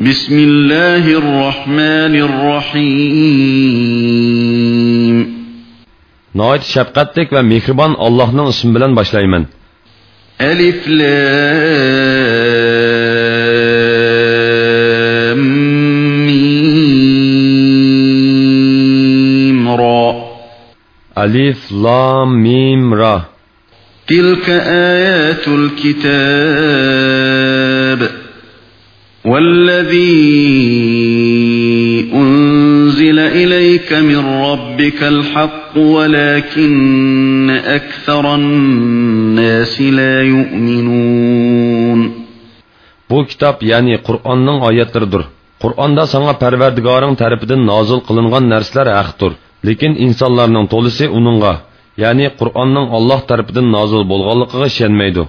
بسم الله الرحمن الرحيم şəfqətlik və mehriban Allah'ın ismi bilan başlayman. ألف لام ميم را Alif, Lam, Mim, Ra. تلك آيات الكتاب والذي أنزل إليك من ربك الحق ولكن أكثر الناس لا يؤمنون Bu kitap yani Kur'an'ın ayetleridir. Kur'an'da sana perverdigarın tarafidan nazil kılıngan nersler haktır. Lekin insanların tolisi onunla, yani Kur'an'ın Allah tarafidan nazil bolğanlıqıga şenmeydi.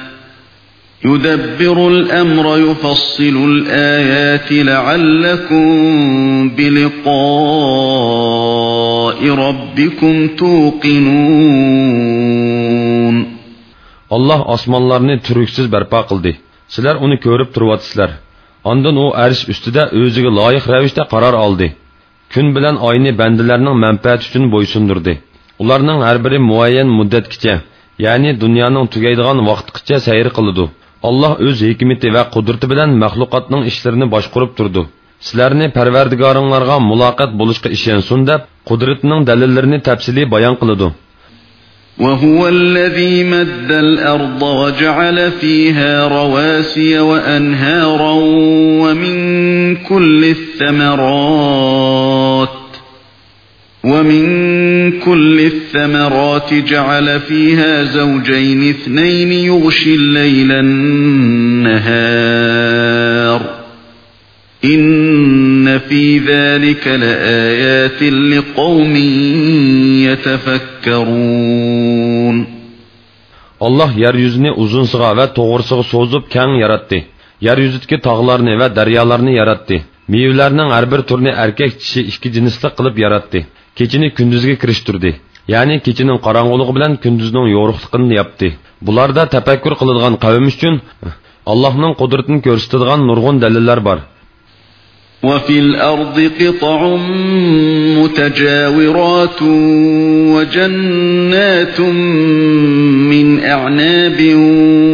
يدبر الأمر يفصل الآيات لعلكم بلقاء ربكم توقنون Allah osmonlarni turuksiz barpo qildi. Sizlar uni ko'rib turyotsizlar. Ondan u arsh ustida o'ziga loyiq ravishda qaror oldi. Kun bilan oyni bandalarning manfaati uchun bo'ysundirdi. Ularning har biri muayyan muddatgacha, ya'ni dunyoning tugaydigan vaqtgacha sayr qiladi. Allah o'z hikmati va qudrati bilan maxluqotning ishlarini boshqarib turdi. Sizlarni Parvardigoringlarga muloqot bo'lishga ishonsin deb, qudratining dalillarini tafsiliy bayon qiladi. وهو الذي مد الأرض وجعل فيها رواسي وأنهارا ومن كل الثمرات ومن كل الثمرات جعل فيها زوجين اثنين يغشي الليل النهار إن في ذلك لآيات لقوم يتفكرون Allah yeryüzünü uzunsuğa ve toğırsuğa sozup keng yarattı. Yeryüzüdeki tağlarını ve daryalarını yarattı. Meyvelerinin her bir türünü erkek dişi iki cinsli kılıp yarattı. Keçini kündüzge kiriştirdi. Yani keçinin qarangılığı bilen kündüzünün yoruqlıqını yaptı. Bularda tefekkür kılılgan kavim için Allah'ın kudretini görüstüdüğün nurgun deliller var. وفي الأرض قطع متجاورات وجنات من أعناب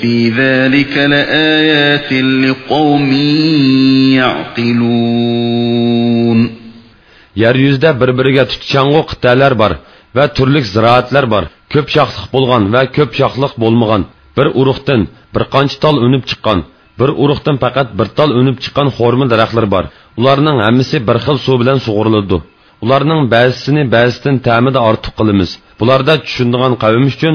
في ذلك لآيات لقوم يعقلون Yeryüzde bir-biriga tutchang'u qit'alar bor va turli ziroatlar bor. Ko'p shoxliq bo'lgan va ko'p shoxliq bo'lmagan. Bir urug'dan bir qancha tol unib chiqqan, bir urug'dan faqat bir tol unib chiqqan xorma daraxtlar bor. Ularning hammasi bir xil suv bilan sug'uriladi. Ularning ba'zisini ba'zisidan ta'mida ortiq qilamiz. Bularda tushunadigan qavm uchun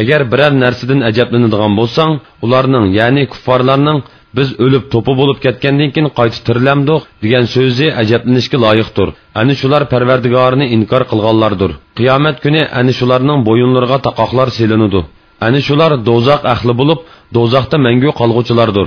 agar biror narsadan ajablanadigan bo'lsang, ularning, ya'ni kuffarlarning biz o'lib to'pi bo'lib ketgandan keyin qayta tirilamdiq degan so'zi ajablanishga loyiqdir ana shular parvardigorini inkor qilganlardir qiyomat kuni ana shularning bo'yinlariga taqoqlar selinudi ana shular do'zax ahli bo'lib do'zaxda mangu qolg'uchilardir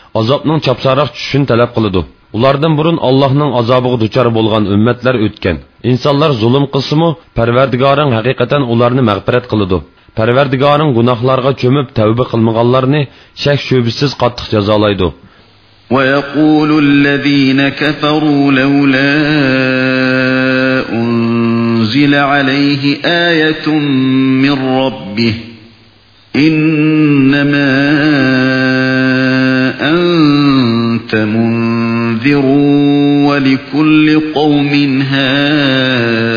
azobning chapsaroq tushishini talab qiladi ulardan burun allohning azobiga duchor bo'lgan ummatlar o'tgan insonlar zulm qilsimu parvardigoring haqiqatan ularni mag'firat qiladi parvardigoring gunohlarga cho'mib tavba qilmaganlarni shak shubisiz qattiq jazolaydi ويقول الذين كفروا لولا أنزل عليه آية من ربه إنما أنت منذر ولكل قوم هاد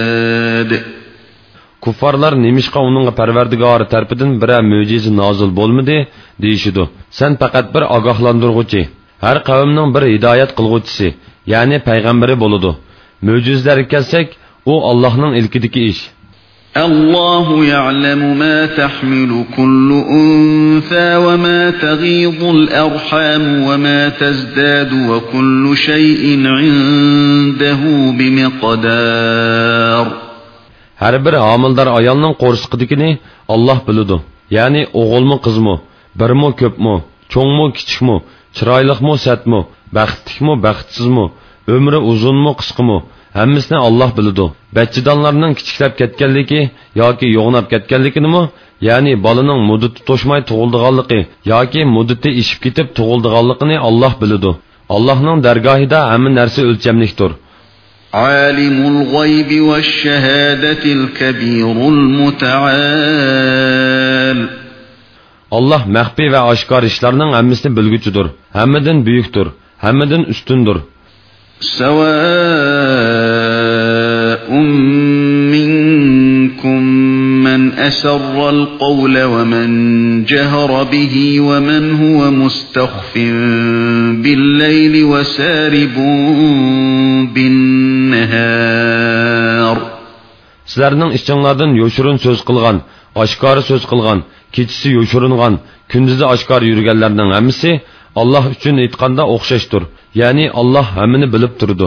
kuffarlar nemishqa uningga parvardigori tarafidan biror mo'jiza nozil bo'lmadi deyishidu san faqat bir ogohlantirg'uchi har qavmning bir hidoyat qilg'uvchisi ya'ni payg'ambari bo'ludi mo'jizalarga kelsak u allohning ilkidagi ish الله يعلم ما تحمل كل أنثى وما تغيض الأرحام وما تزداد وكل شيء عنده بمقدار. هر بر عامل در آیالنان قرص قدیکنی الله بلودو یعنی يعني اغلم قزمو برمو كبمو چونمو کچمو چرایلخمو ستمو بختکمو بختسزمو عمر ازونمو قسقمو. Hammasini olloh biladi bachchidonlarning kichiklab ketganligi yoki yo'g'nab ketganligini ya'ni bolaning muddati to'shmay tug'ildiganligi yoki muddati ishib ketib tug'ildiganligini olloh biladi allohning dargohida hamma narsa o'lchamlikdir عالم الغيب والشهادة الكبير المتعال Allah məxfi və aşkar işlərinin həmmisini bilgücüdür. Həmmidin büyüktür. Həmmidin üstündür. Səvəun minkum من أسر القول ومن جهر به ومن هو مستخف بالليل وسارب بالنهار Sizlərinin işçinlərdən yoşurun söz qılğan, aşkarı söz qılğan, keçisi yoşurunğan, gündüzü aşkar yürügənlərinin həmisi Allah üçün etqanda oxşaşdır. Yəni Allah həmini bilib durdu.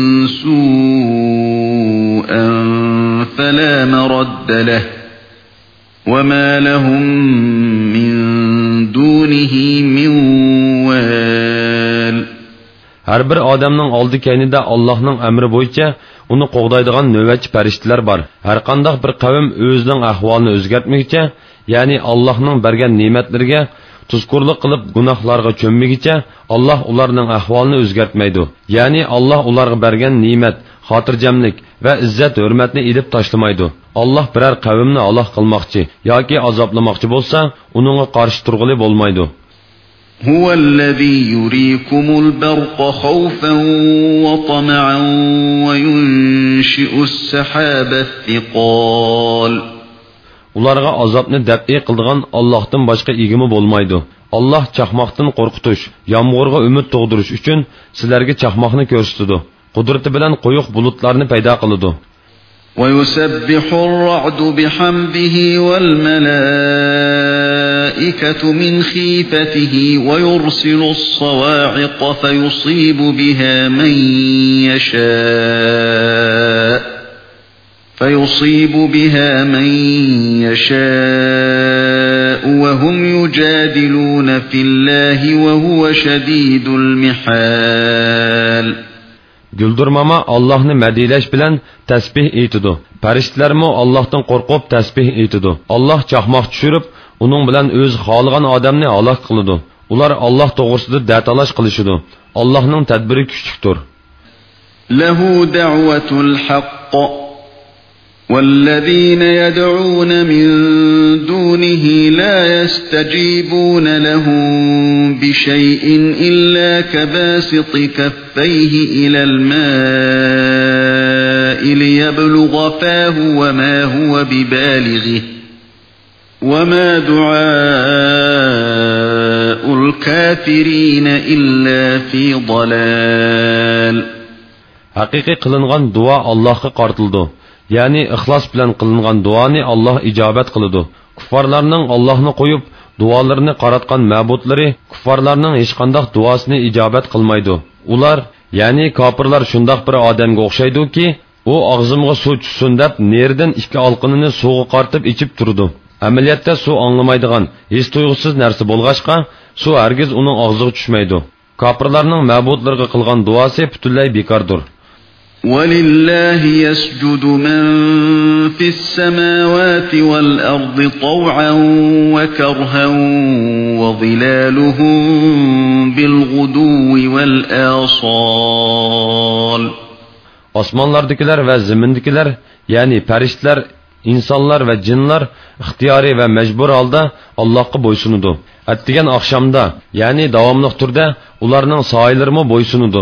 فَلَا مَرَدَّ لَهُ وَمَا لَهُم مِّن دُونِهِ مِن وَالٍ Har bir odamning oldi keynida Allohning amri bo'yicha uni qo'g'daydigan navbatchi farishtalar bor. Har qanday bir qavm o'zining ahvolini o'zgartmoqcha, ya'ni Allohning bergan ne'matlariga tuzkurlik qilib gunohlarga cho'mmigicha alloh ularning ahvolini o'zgartmaydi ya'ni alloh ularga bergan ne'mat xotirjamlik va izzat hurmatni ilib tashlamaydi alloh biror qavmni aloh qilmoqchi yoki azoblamoqchi bo'lsa uningga qarshi turg'ili bo'lmaydi هو الذي يريكم البرق خوفا وطمعا وينشئ السحاب الثقال ularga azobni dabi qildigan Allohdan boshqa egimi bo'lmaydi. Alloh chaqmoqdan qo'rqitish, yomg'irga umid tug'dirish uchun sizlarga chaqmoqni ko'rsatadi. Qudrati bilan quyuq bulutlarni paydo qiladi. ويسبح الرعد بحمده والملائكة من خيفته ويرسل الصواعق فيصيب بها من يشاء فيصيب بها من يشاء وهم يجادلون في الله وهو شديد المحال Güldürmama Allah'ını mədiyləş bilən təsbih eytidu. Pəriştlərmə Allah'tan qorqub təsbih eytidu. Allah çaxmaq düşürüb, onun bilən öz xalığan adamni halak qılıdı. Ular Allah doğrusida dətalaş qılışıdı. Allah'ın tədbiri küçüktür. Ləhu də'vətul haqq والذين يدعون من دونه لا يستجيبون لهم بشيء إلا كباسط كفيه إلى الماء ليبلغ فاه وما هو ببالغه. وما دعاء الكافرين إلا في ضلال. حقيقي قلنغان دعاء الله قارتلدو ya'ni ixlos bilan qilingan duoni Alloh ijobat qiladi kuffarlarning Allohni qo'yib duolarini qaratgan ma'budlari kuffarlarning hech qanday duosini ijobat qilmaydi ular ya'ni kofirlar shundoq bir odamga o'xshaydiki u og'zimga suv tushsin deb nerdan ikki olqinini suvga qartib ichib turdi amaliyotda suv anglamaydigan his tuyg'usiz narsa bo'lg'achqa suv hargiz uning og'ziga tushmaydi kofirlarning ma'budlarga qilgan duosi butunlay bekordir ولله يسجد من في السماوات والأرض طوعا وكرها وظلالهم بالغدو والآصال Osmanlardakilar va zimindakilar, ya'ni farishtalar, insonlar va jinlar ixtiyoriy va majbur holda Allohga bo'ysunudi. Atdigan oqshomda, ya'ni davomli turda ularning soyilari bo'ysunudi.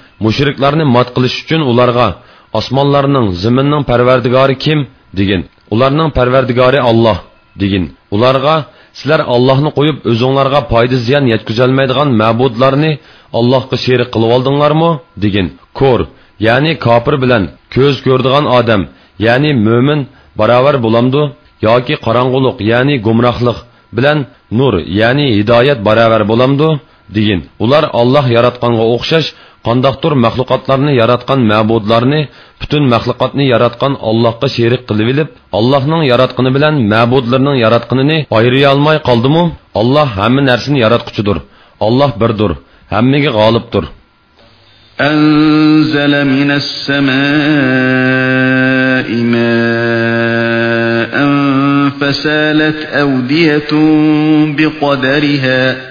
mushriklarni mat qilish uchun ularga osmonlarning ziminning parvardigori kim degin ularning parvardigori olloh degin ularga sizlar ollohni qo'yib o'zinglarga foyda ziyon yetkazolmaydigan ma'budlarni allohga sherik qilib oldinglarmi degin ko'r ya'ni kofir bilan ko'z ko'rdigan odam ya'ni mo'min barobar bo'lamdi yoki qorong'uliq ya'ni gumrohlik bilan nur ya'ni hidoyat barobar bo'lamdi degin ular olloh yaratganga o'xshash qandoqdir maxluqotlarni yaratgan ma'budlarni butun maxluqotni yaratgan allohga sherik qilib ilib allohning yaratqini bilan ma'budlarning yaratqinini ayriy olmay qoldimi alloh hamma narsani yaratquchidir alloh birdir hammaga g'olibdir أنزل من السماء ماء فسالت أودية بقدرها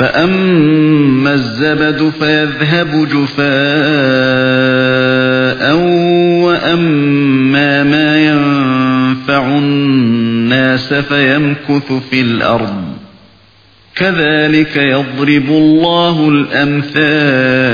فأما الزبد فيذهب جفاء وأما ما ينفع الناس فيمكث في الأرض كذلك يضرب الله الأمثال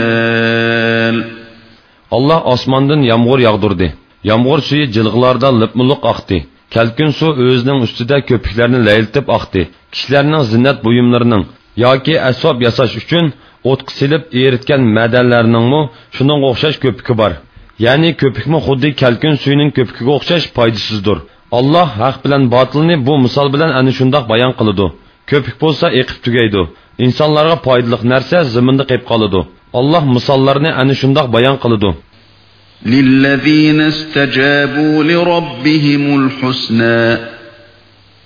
Allah osmondan yomg'ir yog'dirdi. Yomg'ir suvi jilg'larda lipmiliq oqdi. Kalkun suv o'zining ustida ko'piklarni layltib oqdi. Kishilarning zinnat buyumlarining yoki asob yasash uchun o'tqa silib eritgan madanlarningmi shunga o'xshash ko'piki bor ya'ni ko'pikmi xuddi kalkun suyining ko'pikiga o'xshash foydasizdir alloh haq bilan botilni bu misol bilan ana shundoq bayon qiladi ko'pik bo'lsa eqib tugaydi insonlarga foydali narsa ziminda qolib qoladi alloh misollarni ana shundoq bayon qiladi للذين استجابوا لربهم الحسنى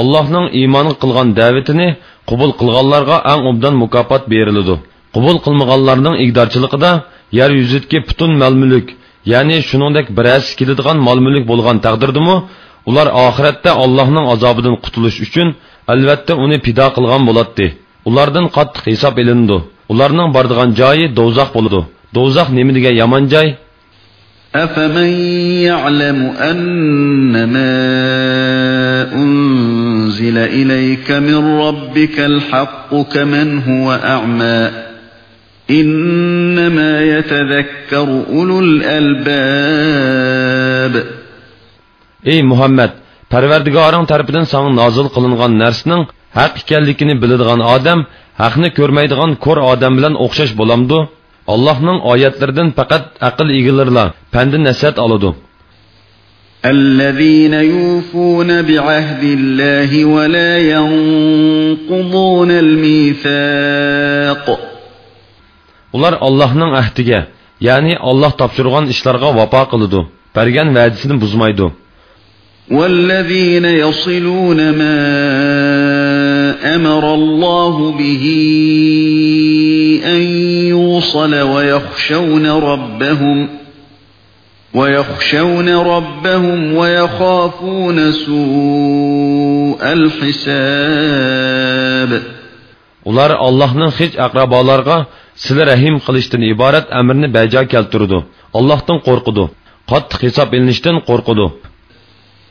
allohning iymonga qilgan da'vatini qubul qilganlarga ang obdan mukofot beriladi qubul qilmaganlarning igdorchiligida yer yuzidagi butun mol mulk ya'ni shuningdek birasi keladigan mol mulk bo'lgan taqdirdimi ular oxiratda allohning azobidan qutulish uchun albatta uni pido qilgan bo'ladi ulardan qattiq hisob ilindi ularning bordigan joyi do'zax bo'ladi do'zax nima degan yomon أفمن يعلم أنما إليك من ربك الحق كمن هو أعمى إنما يتذكر أولو الألباب Ey Muhammed, Parvardigoring tarafidan sana nozil qilingan narsaning haq ekanligini biladigan odam haqni ko'rmaydigan ko'r odam bilan o'xshash bo'lamdi? Allohning oyatlaridan faqat aql egalarilar pandi nasihat oladi. الذين يوفون بعهد الله ولا ينقضون الميثاق Ular Allohning ahdiga, ya'ni Alloh topshirgan ishlarga vafo qiladi, bergan va'dasini buzmaydi. والذين يصلون ما أمر الله به أن يوصل ويخشون ربهم ويخشون ربهم ويخافون سوء الحساب Ular Allohning hech aqrabolarga sila rahim qilishdan iborat amrni bajo keltirdi. Allohdan qo'rqidi. Qattiq hisob ilinishdan qo'rqidi.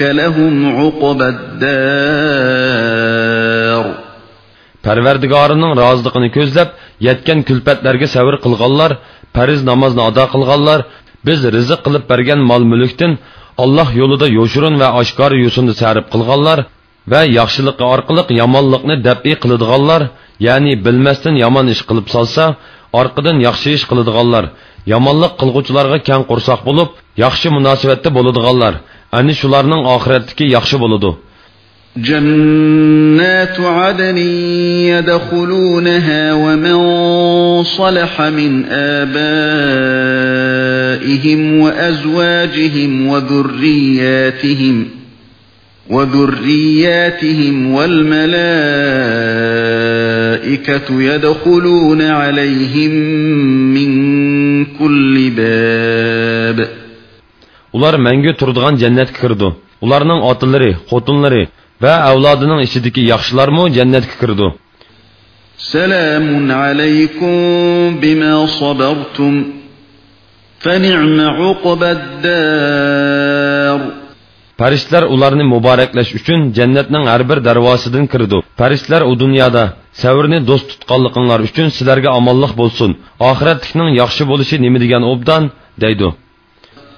لهم عقبى الدار Parvardigorining roziligini ko'zlab, yetgan kulfatlarga savr qilganlar, fariz namozni ado qilganlar, biz rizq qilib bergan mol-mulkdan Allah yo'lida yo'shirin va oshkor yo'sinni sarf qilganlar va yaxshilik orqali yomonlikni dab'iy qiladiganlar, ya'ni bilmasdan yomon ish qilib solsa, orqadan yaxshi ish qiladiganlar, yomonlik qilg'uvchilarga kang qursoq bo'lib, yaxshi munosabatda bo'ladiganlar, ani shularning oxiratdagi yaxshi bo'ladi. جنات عدن يدخلونها ومن صلح من آبائهم وأزواجهم وذرياتهم وذرياتهم والملائكة يدخلون عليهم من كل باب ular mangu turadigan jannatga kirdi ularning otalari xotinlari va avlodining ichidagi yaxshilarmi jannatga kirdi سلام عليكم بما صبرتم فنعم عقبى الدار Farishlar ularni muboraklash uchun jannatning har bir darvozasidan kirdi. Farishlar u dunyoda savrni do'st tutganligingiz uchun sizlarga omonlik bo'lsin. Oxiratlikning yaxshi bo'lishi nima degan obdan deydi.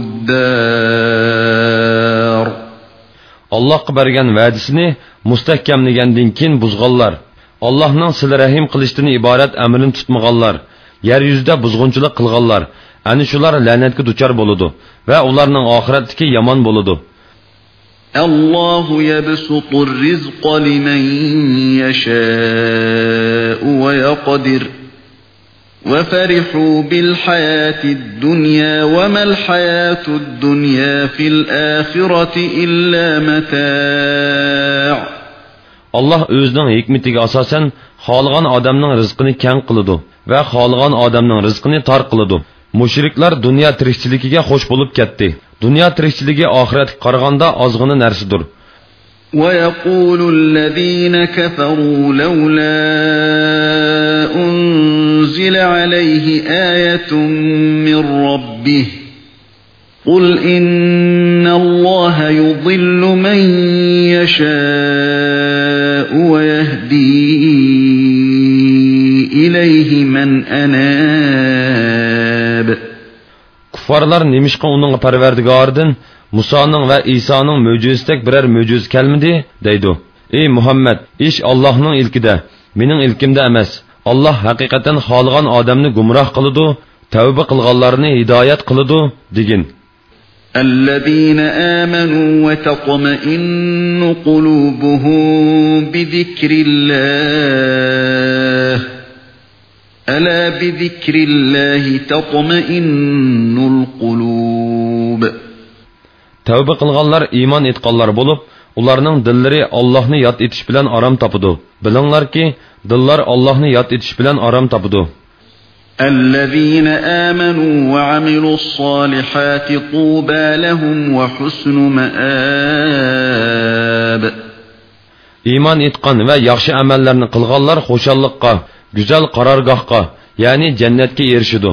الدار Allohga bergan va'dasini mustahkamlagandan keyin buzganlar, Allohning sil rahim qilishdan iborat amrini tutmaganlar, yer yuzida buzg'unchilik qilganlar, ana shular la'natga duchor bo'ladi va ularning oxiratdagi yomon bo'ladi. الله يبسط الرزق لمن يشاء ويقدر وفرحوا بالحياة الدنيا وما الحياة الدنيا في الآخرة إلا متاع Allah o'zining hikmatiga asosan xohlagan odamning rizqini kang qiladi va xohlagan odamning rizqini tor qiladi. Mushriklar dunyo tirikchiligiga xo'sh bo'lib ketdi. Dunyo tirikchiligi oxiratga qaraganda ozg'ina narsadir. ويقول الذين كفروا لولا أنزل عليه آية من ربه قل إن الله يضل من يشاء ويهدي إليه من أناب. Kuffarlar nemishqa uning parvardigoridan Musoning va Isoning mo'jizadak biror mo'jiz kelmidi deydi. Ey Muhammad, ish Allohning ilkida, mening ilkimda emas. Alloh haqiqatan xohlagan odamni gumroh qiladi, tavba qilganlarni hidoyat qiladi degin. الذين آمنوا وتطمئن قلوبهم بذكر الله ألا بذكر الله تطمئن القلوب Tavba qilganlar iymon etganlar bo'lib, ularning dillari Allohni yod etish bilan orom topadi. Bilinglarki, dillar Allohni yod etish bilan orom topadi. الذين آمنوا وعملوا الصالحات طوبى لهم وحسن مآب iymon etgan va yaxshi amallarni qilganlar xushalliqqa go'zal qarorgohga ya'ni jannatga erishidi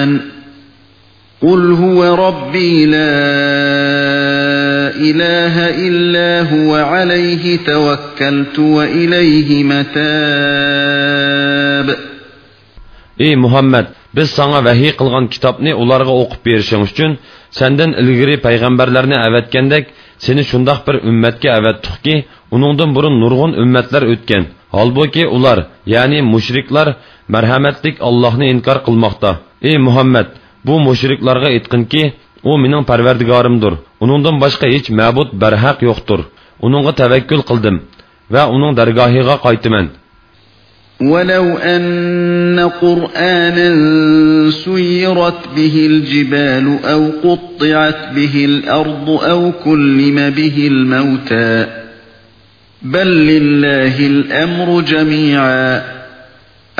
قل هو ربي لا إله إلا هو عليه توكلت وإليه متاب ey muhammad biz sanga vahiy qilgan kitobni ularga o'qib berishing uchun sendan ilgari payg'ambarlarni avatgandek seni shundoq bir ummatga avatdiqki uningdan burun nurg'un ummatlar o'tgan holbuki ular ya'ni mushriklar marhamatlik allohni inkor qilmoqda ey muhammad bu mushriklarga aytqinki u mening parvardigorimdir uningdan boshqa hech ma'bud barhaq yo'qdir uningga tavakkul qildim va uning dargohiga qaytaman ولو أن قرآنا سيرت به الجبال أو قطعت به الأرض أو كلم به الموتى بل لله الأمر جميعا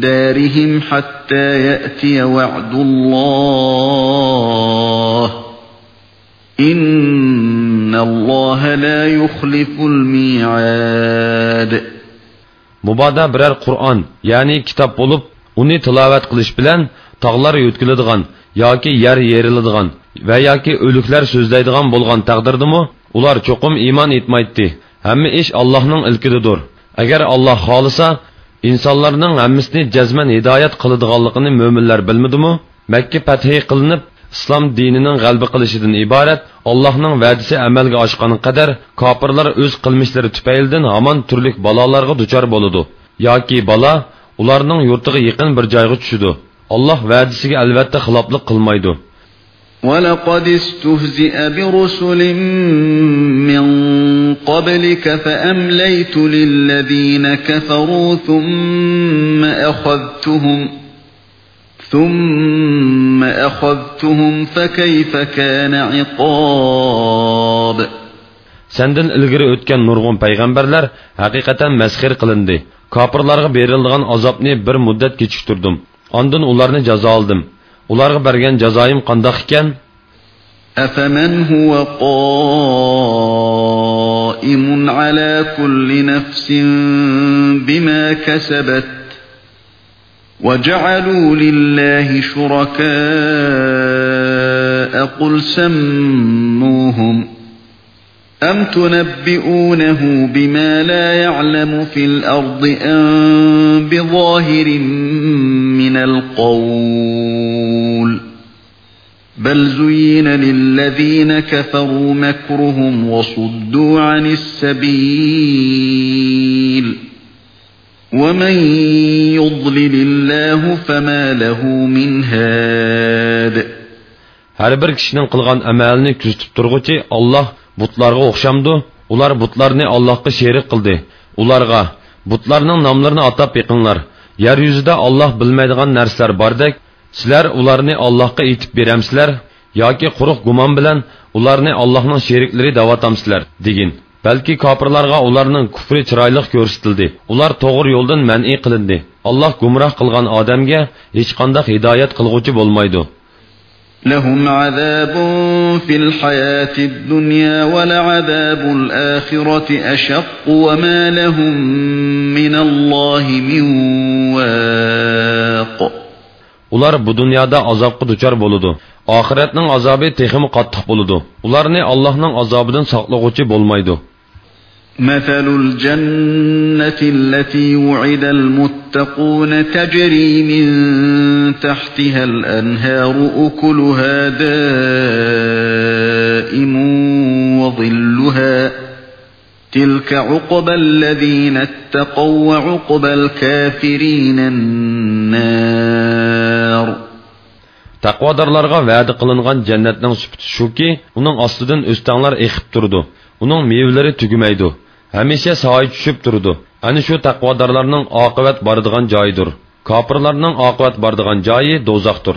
دارهم حتى يأتي وعد الله إن الله لا يخلف الميعاد mubodo biror qur'on ya'ni kitob bo'lib uni tilovat qilish bilan tog'lar yo'tkiladigan yoki yer yeriladigan va yoki o'liklar so'zlaydigan bo'lgan taqdirdimi ular cho'qim iymon etmaydi hamma ish allohning ilkididir agar alloh xohlasa insonlarning hammasini jazman hidoyat qiladiganligini mo'minlar bilmadimi makka fathi qilinib islom dinining g'alba qilishidan iborat allohning va'dasi amalga oshgani qadar kofirlar o'z qilmishlari tufaylidan hamon turli balolarga duchor bo'ladi yoki balo ularning yurtiga yaqin bir joyga tushidi alloh va'dasiga albatta xiloflik qilmaydi ولقد استهزئ برسل من قبلك فأمليت للذين كفروا ثم أخذتهم ثم أخذتهم فكيف كان عقاب Senden ilgiri o'tgan nurg'un payg'ambarlar haqiqatan masxir qilindi. Kofirlarga berilgan azobni bir muddat kechiktirdim. Ondan ularni jazo oldim. Ularga bergan jazoim qandoq ekan? أفمن هو قائم على كل نفس بما كسبت وجعلوا لله شركاء قل سموهم أم تنبئونه بما لا يعلم في الأرض أم بظاهر من القول بل زين للذين كفروا مكرهم وصدوا عن السبيل ومن يضلل الله فما له من هاد Har bir kishining qilgan amalini kuzatib turg'uchi Alloh butlarga o'xshamdi. Ular butlarni Allohga sherik qildi. Ularga butlarning nomlarini atab yiqinglar. Yer yuzida Alloh bilmaydigan narsalar bordek, sizlar ularni Allohga aytib beramsizlar yoki quruq gumon bilan ularni Allohning sheriklari da'vatamsizlar degin. balki kofirlarga ularning kufri chiroyli ko'rsatildi ular to'g'ri yo'ldan man'iy qilindi alloh gumroh qilgan odamga hech qanday hidoyat qilg'uchi bo'lmaydi لهم عذاب في الحياة الدنيا ولعذاب الآخرة أشق وما لهم من الله من واق ular bu dunyoda azobga duchor bo'ladi oxiratning azobi texmi qattiq bo'ladi ularni allohning azobidan saqlag'uchi bo'lmaydi مثل الجنة التي وعد المتقون تجري من تحتها الأنهار أكلها دائم وظلها تلك عقبى الذين اتقوا وعقبى الكافرين النار taqvodorlarga va'da qilingan jannatning sufati shuki uning ostidan o'stanglar eqib turdi uning mevalari tugumaydi hamisha soy tushib turdi ana shu taqvodorlarning oqibat boradigan joyidir kofirlarning oqibat boradigan joyi do'zaxdir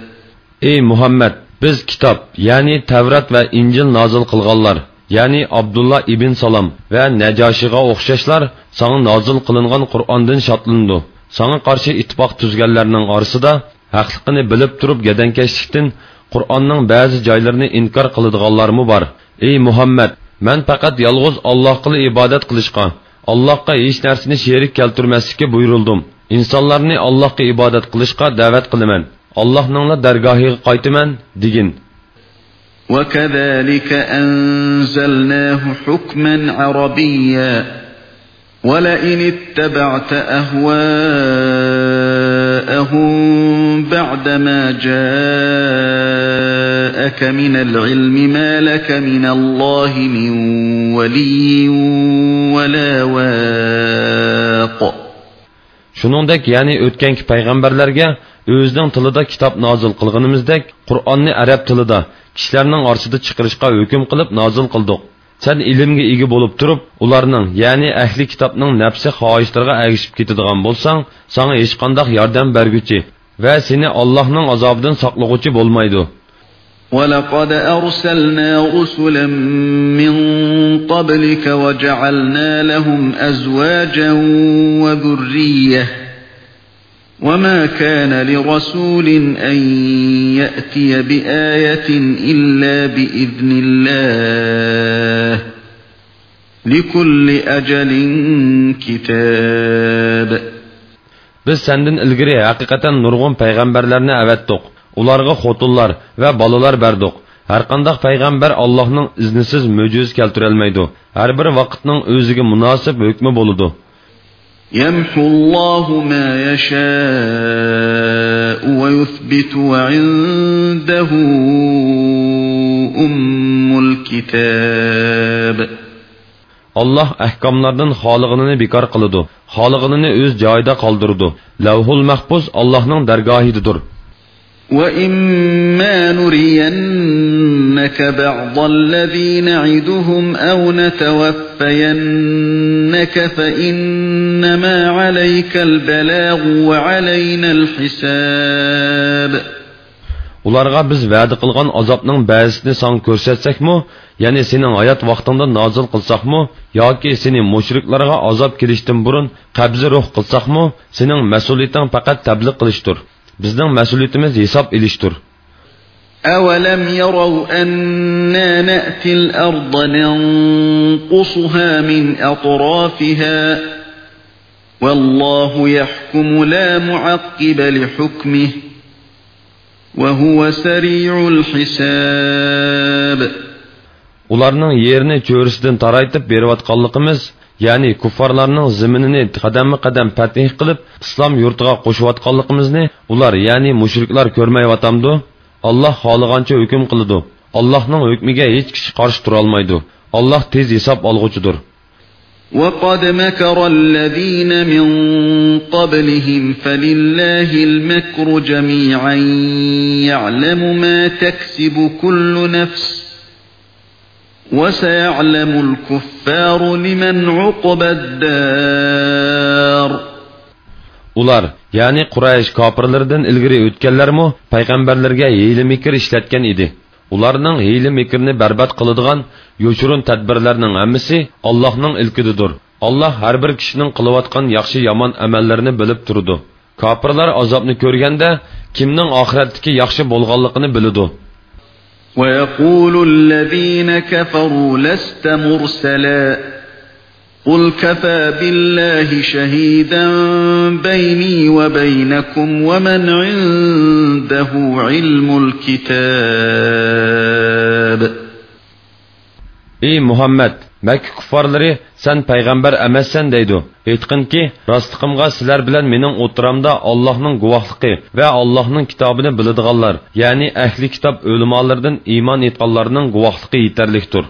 ey muhammad biz kitob ya'ni tavrat va injil nozil qilganlar ya'ni abdulloh ibn salom va najoshiga o'xshashlar sanga nozil qilingan qur'ondan shodlandi sanga qarshi ittifoq tuzganlarning orasida haqliqini bilib turib gadankashlikdan qur'onning ba'zi joylarini inkor qiladiganlarmi bor ey muhammad man faqat yolg'iz allohga ibodat qilishga allohga hech narsani sherik keltirmaslikka buyurildim insonlarni allohga ibodat qilishga da'vat qilaman allohningla dargohiga qaytaman degin وكذلك أنزلناه حكما عربيا ولئن اتبعت أهواءهم بعدما جاءك من العلم ما لك من الله من ولي ولا واق. Shuningdek ya'ni o'tganki payg'ambarlarga ولقد أرسلنا رسلا من قبلك وجعلنا لهم أزواجا وذرية وما كان لرسول أن يأتي بآية إلا بإذن الله لكل أجل كتاب biz sendin ilgari haqiqatan nurg'un payg'ambarlarni avatdiq ularga xotinlar va bolalar berdik har qanday payg'ambar allohning iznisiz mo'jiz keltirolmaydi har bir vaqtning o'ziga munosib hukmi bo'ladi يمحو الله ما يشاء ويثبت وعنده أم الكتاب alloh ahkomlardan xolig'inini bekor qiladi xolig'inini o'z joyida qoldirdi lavhul mahbuz allohning dargohididir وَإِمَّا نُرِيَنَّكَ بَعْضَ الَّذِي نَعِدُهُمْ أَوْ نَتَوَفَّيَنَّكَ فَإِنَّمَا عَلَيْكَ الْبَلَاغُ وَعَلَيْنَا الْحِسَابُ ularga biz va'da qilgan azobning ba'zisini san ko'rsatsakmi ya'ni sening hayot vaqtingda nozil qilsakmi yoki seni mushriklarga azob kelishdan burun qabzi ruh qilsakmi sening mas'uliyating faqat tabliq qilishdir بزنان مسؤوليتimiz حساب إليشتر أولم يروا أنا نأتي الأرض ننقصها من أطرافها والله يحكم لا معقب لحكمه وهو سريع الحساب Onların yerini çöğrüsüden taraytıp beri vatkallıkımız, ya'ni kuffarlarning ziminini qadamma qadam fatih qilib islom yurtiga qo'shayotganligimizni ular ya'ni mushriklar ko'rmayyotamdu alloh xohlagancha hukm qiladi allohning hukmiga hech kishi qarshi turolmaydi alloh tez hisob olg'uchidir وَقَدْ مَكَرَ الَّذِينَ مِنْ قَبْلِهِمْ فَلِلَّهِ الْمَكْرُ جَمِيعًا يَعْلَمُ مَا تَكْسِبُ كُلُّ نَفْسٍ وَسَيَعْلَمُ الْكُفَّارُ لِمَنْ عُقْبَى الدَّارِ ular ya'ni quraysh kofirlaridan ilgari o'tganlarmi payg'ambarlarga hiyla mikr ishlatgan edi ularning hiyla mikrni barbod qiladigan yo'shurun tadbirlarning hammasi allohning ilkididir alloh har bir kishining qilayotgan yaxshi yomon amallarini bilib turdi kofirlar azobni ko'rganda kimning oxiratdagi yaxshi bo'lganligini biladi وَيَقُولُ الَّذِينَ كَفَرُوا لَسْتَ مُرْسَلًا قُلْ كَفَى بِاللَّهِ شَهِيدًا بَيْنِي وَبَيْنَكُمْ وَمَنْ عِندَهُ عِلْمُ الْكِتَابِ. Ey muhammad makka kuffarlari san payg'ambar emassan deydi aytqinki rostliqimga sizlar bilan mening o'tiramda allohning guvohligi va allohning kitobini biladiganlar ya'ni ahli kitob o'limolaridan iymon etganlarning guvohligi yetarlikdir